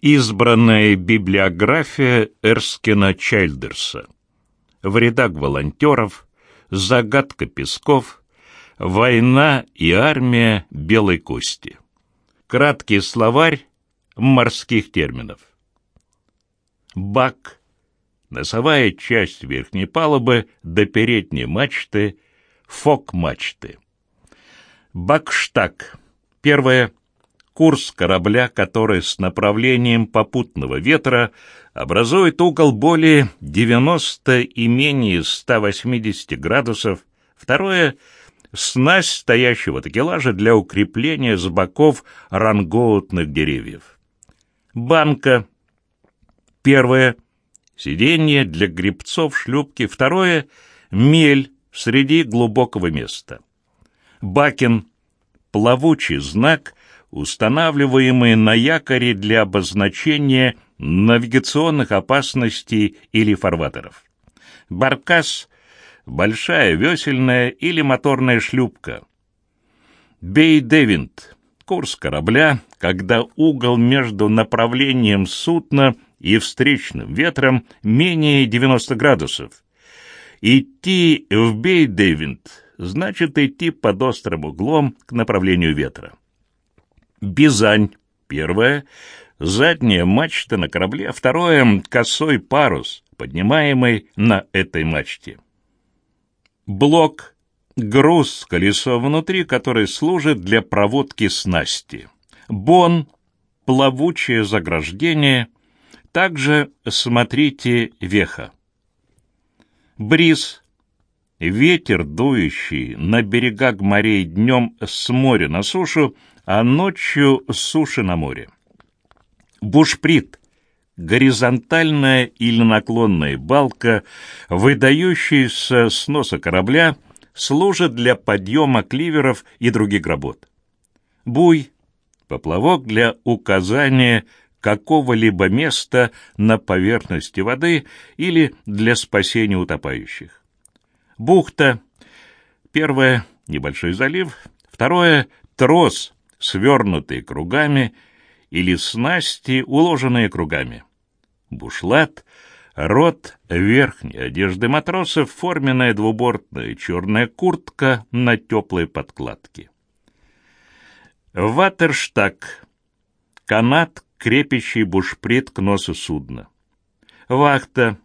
Избранная библиография Эрскина Чайльдерса. В рядах волонтеров, загадка песков, война и армия белой кости. Краткий словарь морских терминов. Бак, носовая часть верхней палубы до передней мачты, фок-мачты. Бакштаг. Первое курс корабля, который с направлением попутного ветра образует угол более 90 и менее 180 градусов. Второе — снасть стоящего такелажа для укрепления с боков рангоутных деревьев. Банка. Первое — сиденье для грибцов шлюпки. Второе — мель среди глубокого места. Бакин — плавучий знак, устанавливаемые на якоре для обозначения навигационных опасностей или фарватеров. Баркас — большая весельная или моторная шлюпка. Бей-Девинт — курс корабля, когда угол между направлением судна и встречным ветром менее 90 градусов. Идти в Бей-Девинт значит идти под острым углом к направлению ветра. Бизань. Первое — задняя мачта на корабле, второе — косой парус, поднимаемый на этой мачте. Блок — груз, колесо внутри, который служит для проводки снасти. Бон — плавучее заграждение. Также смотрите веха. Бриз — ветер, дующий на берегах морей днем с моря на сушу, а ночью суши на море. Бушприт — горизонтальная или наклонная балка, выдающаяся с носа корабля, служит для подъема кливеров и других работ. Буй — поплавок для указания какого-либо места на поверхности воды или для спасения утопающих. Бухта — первое — небольшой залив, второе — трос — свернутые кругами, или снасти, уложенные кругами. Бушлат — рот верхней одежды матросов, форменная двубортная черная куртка на теплой подкладке. Ватерштаг — канат, крепящий бушприт к носу судна. Вахта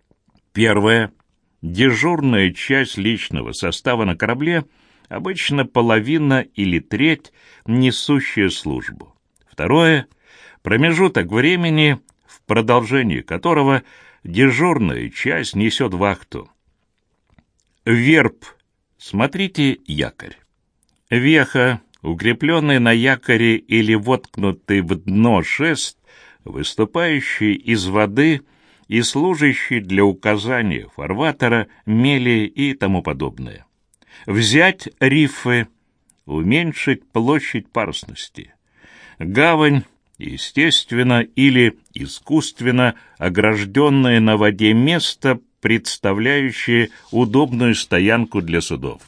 — первая, дежурная часть личного состава на корабле — обычно половина или треть, несущая службу. Второе — промежуток времени, в продолжении которого дежурная часть несет вахту. Верб. Смотрите якорь. Веха, укрепленный на якоре или воткнутый в дно шест, выступающий из воды и служащий для указания фарватера, мели и тому подобное взять рифы, уменьшить площадь парусности. Гавань, естественно или искусственно огражденное на воде место, представляющее удобную стоянку для судов.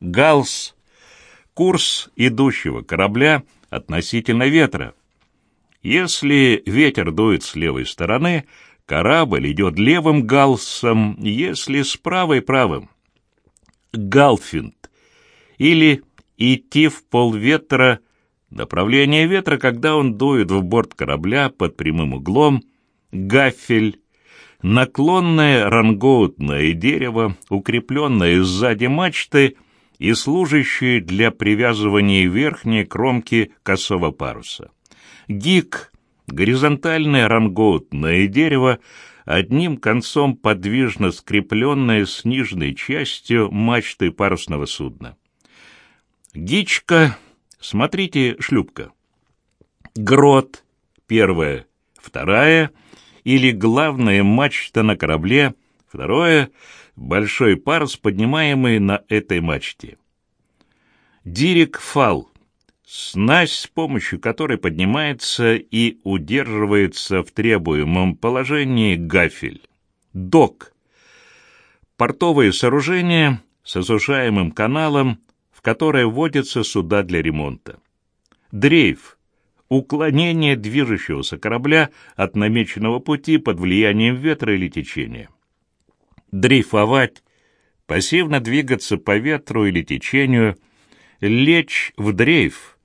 Галс — курс идущего корабля относительно ветра. Если ветер дует с левой стороны, корабль идет левым галсом, если с правой — правым. Галфинд, или идти в полветра, направление ветра, когда он дует в борт корабля под прямым углом, гафель, наклонное рангоутное дерево, укрепленное сзади мачты и служащее для привязывания верхней кромки косого паруса. Гик — горизонтальное рангоутное дерево, одним концом подвижно скрепленная с нижней частью мачты парусного судна. Гичка, смотрите, шлюпка. Грот, первая, вторая, или главная мачта на корабле, второе, большой парус, поднимаемый на этой мачте. Дирик фал, Снасть, с помощью которой поднимается и удерживается в требуемом положении гафель. Док. Портовое сооружение с осушаемым каналом, в которое вводятся суда для ремонта. Дрейф. уклонение движущегося корабля от намеченного пути под влиянием ветра или течения. Дрейфовать, пассивно двигаться по ветру или течению, лечь в дрейф,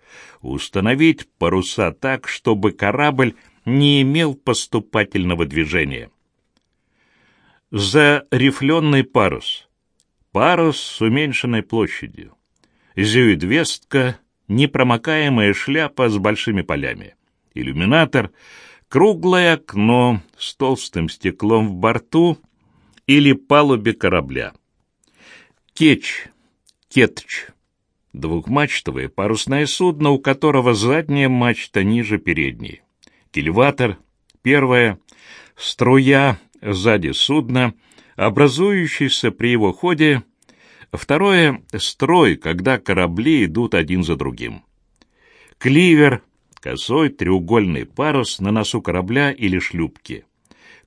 установить паруса так, чтобы корабль не имел поступательного движения. Зарифленный парус. Парус с уменьшенной площадью. Зюидвестка непромокаемая шляпа с большими полями, иллюминатор, круглое окно с толстым стеклом в борту или палубе корабля. Кеч, кетч, двухмачтовое парусное судно, у которого задняя мачта ниже передней. Кильватор, первая, струя сзади судна, образующийся при его ходе Второе — строй, когда корабли идут один за другим. Кливер — косой треугольный парус на носу корабля или шлюпки.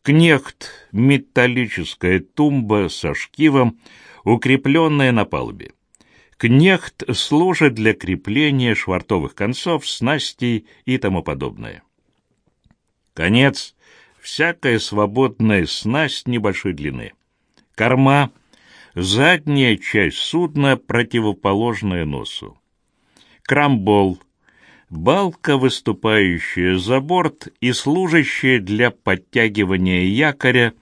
Кнехт — металлическая тумба со шкивом, укрепленная на палубе. Кнехт служит для крепления швартовых концов, снастей и тому подобное. Конец — всякая свободная снасть небольшой длины. Корма — задняя часть судна, противоположная носу. Крамбол — балка, выступающая за борт и служащая для подтягивания якоря,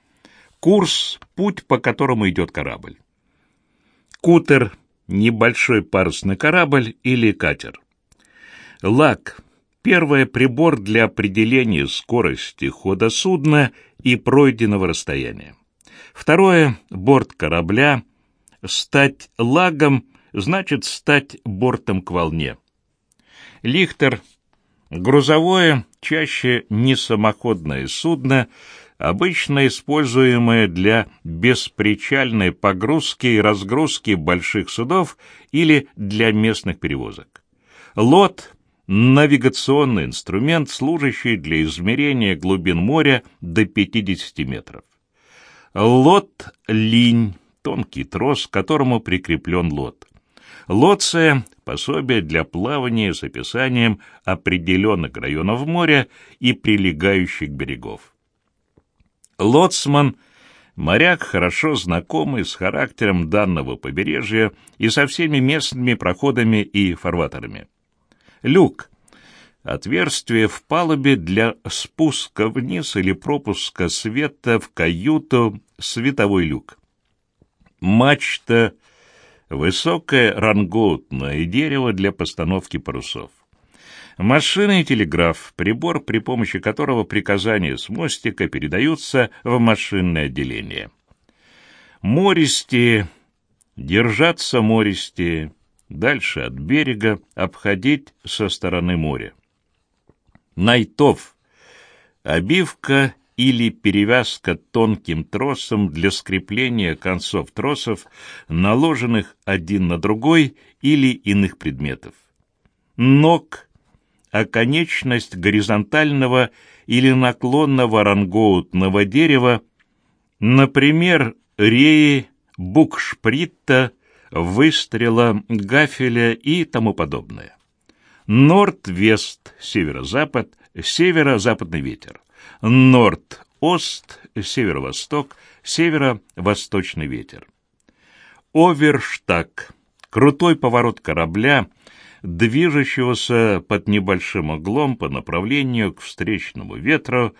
курс — путь, по которому идет корабль. Кутер — небольшой парусный корабль или катер. Лак — первый прибор для определения скорости хода судна и пройденного расстояния. Второе — борт корабля. Стать лагом значит стать бортом к волне. Лихтер — грузовое, чаще не самоходное судно, обычно используемое для беспричальной погрузки и разгрузки больших судов или для местных перевозок. Лот — навигационный инструмент, служащий для измерения глубин моря до 50 метров. Лот-линь — тонкий трос, к которому прикреплен лот. Лоция — пособие для плавания с описанием определенных районов моря и прилегающих берегов. Лоцман — моряк, хорошо знакомый с характером данного побережья и со всеми местными проходами и фарватерами. Люк Отверстие в палубе для спуска вниз или пропуска света в каюту световой люк. Мачта — высокое рангоутное дерево для постановки парусов. Машина и телеграф — прибор, при помощи которого приказания с мостика передаются в машинное отделение. Мористи — держаться мористи, дальше от берега, обходить со стороны моря. Найтов. Обивка или перевязка тонким тросом для скрепления концов тросов, наложенных один на другой или иных предметов. Ног – оконечность горизонтального или наклонного рангоутного дерева, например, реи, букшпритта, выстрела, гафеля и тому подобное. Норд-вест, северо-запад, северо-западный ветер. Норд-ост, северо-восток, северо-восточный ветер. Оверштаг, крутой поворот корабля, движущегося под небольшим углом по направлению к встречному ветру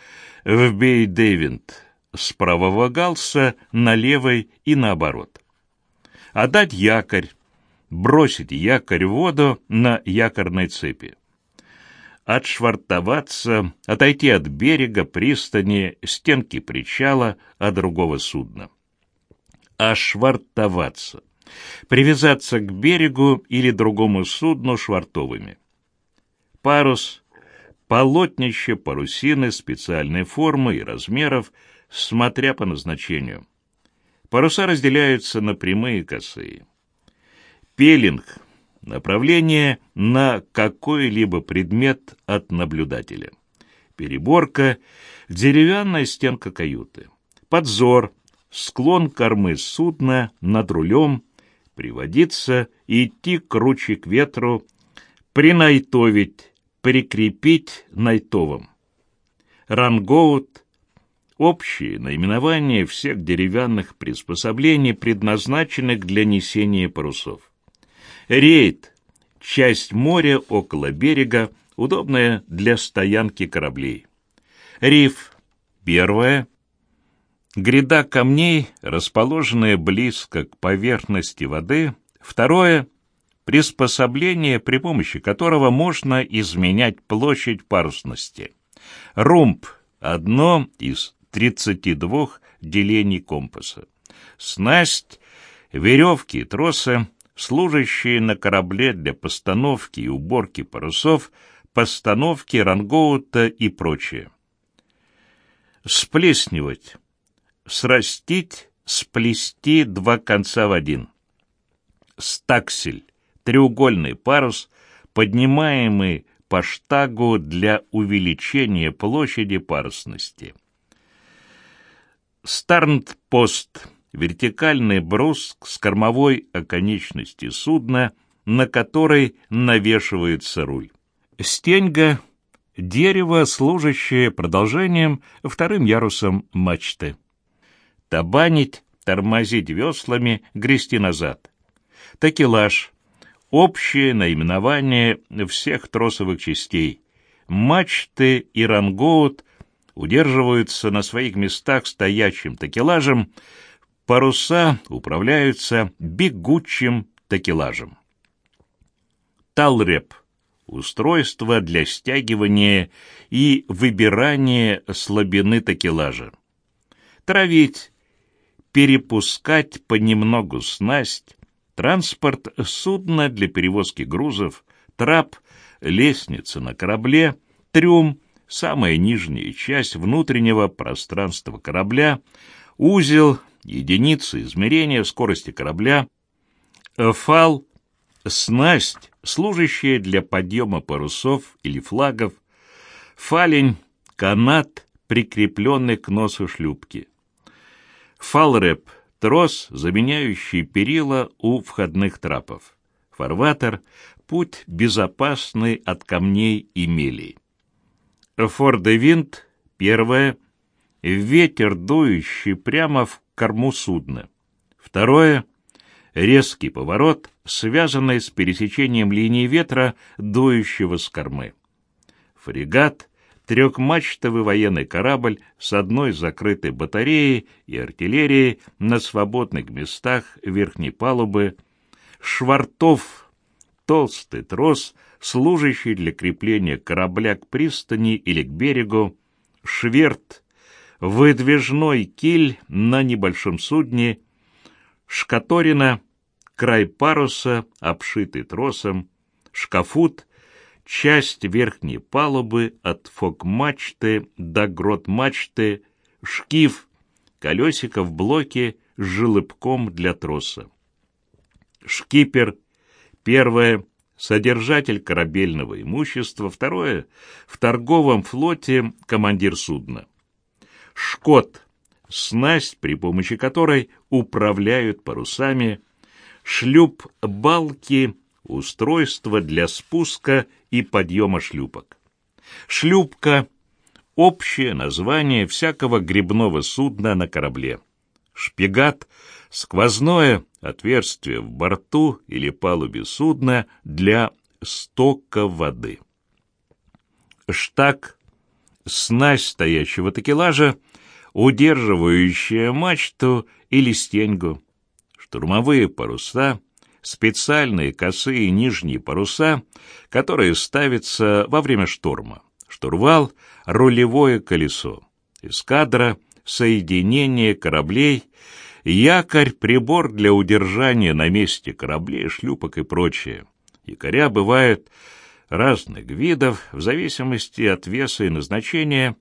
в Бей-Дэвинт, с правого галса на левой и наоборот. Отдать якорь, бросить якорь в воду на якорной цепи. Отшвартоваться, отойти от берега, пристани, стенки причала, от другого судна. Ошвартоваться. Привязаться к берегу или другому судну швартовыми. Парус — полотнище парусины специальной формы и размеров, смотря по назначению. Паруса разделяются на прямые и косые. Пелинг – направление на какой-либо предмет от наблюдателя. Переборка – деревянная стенка каюты. Подзор – склон кормы судна над рулем, приводиться, идти круче к ветру, принайтовить, прикрепить найтовым. Рангоут — общее наименование всех деревянных приспособлений, предназначенных для несения парусов. Рейд — часть моря около берега, удобная для стоянки кораблей. Риф — первое — гряда камней, расположенная близко к поверхности воды. Второе — приспособление, при помощи которого можно изменять площадь парусности. Румб — одно из 32 делений компаса. Снасть, веревки и тросы, служащие на корабле для постановки и уборки парусов, постановки рангоута и прочее. Сплеснивать. Срастить, сплести два конца в один. Стаксель. Треугольный парус, поднимаемый по штагу для увеличения площади парусности. Старнт-пост — вертикальный брус с кормовой оконечности судна, на которой навешивается руль. Стеньга — дерево, служащее продолжением вторым ярусом мачты. Табанить, тормозить веслами, грести назад. Такелаж — общее наименование всех тросовых частей. Мачты и рангоут удерживаются на своих местах стоячим такелажем, паруса управляются бегучим такелажем. Талреп — устройство для стягивания и выбирания слабины такелажа. Травить, перепускать понемногу снасть, транспорт судна для перевозки грузов, трап, лестница на корабле, трюм, самая нижняя часть внутреннего пространства корабля, узел, единицы измерения скорости корабля, фал, снасть, служащая для подъема парусов или флагов, фалень, канат, прикрепленный к носу шлюпки. Фалреп — трос, заменяющий перила у входных трапов. Фарватер — путь безопасный от камней и мелей. Фордевинт, первое, ветер, дующий прямо в корму судна. Второе, резкий поворот, связанный с пересечением линии ветра, дующего с кормы. Фрегат, трехмачтовый военный корабль с одной закрытой батареей и артиллерией на свободных местах верхней палубы, швартов, толстый трос, служащий для крепления корабля к пристани или к берегу, шверт, выдвижной киль на небольшом судне, шкаторина, край паруса, обшитый тросом, шкафут, часть верхней палубы от фок-мачты до грот-мачты, шкив, колесико в блоке с желобком для троса. Шкипер, первое, содержатель корабельного имущества, второе — в торговом флоте командир судна. Шкот — снасть, при помощи которой управляют парусами, шлюп — балки, устройство для спуска и подъема шлюпок. Шлюпка — общее название всякого грибного судна на корабле. Шпигат — сквозное отверстие в борту или палубе судна для стока воды. Штаг — снасть стоящего такелажа, удерживающая мачту или стеньгу. Штурмовые паруса — специальные косые нижние паруса, которые ставятся во время шторма. Штурвал — рулевое колесо. Эскадра — соединение кораблей — якорь, прибор для удержания на месте кораблей, шлюпок и прочее. Якоря бывают разных видов в зависимости от веса и назначения.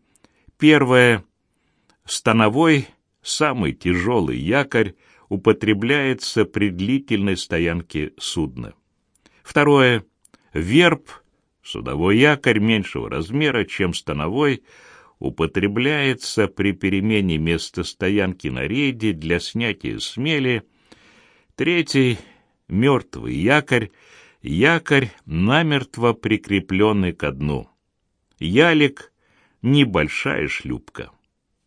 Первое — становой, самый тяжелый якорь, употребляется при длительной стоянке судна. Второе — верб, судовой якорь меньшего размера, чем становой, употребляется при перемене места стоянки на рейде для снятия смели. Третий — мертвый якорь, Якорь намертво прикрепленный ко дну. Ялик — небольшая шлюпка.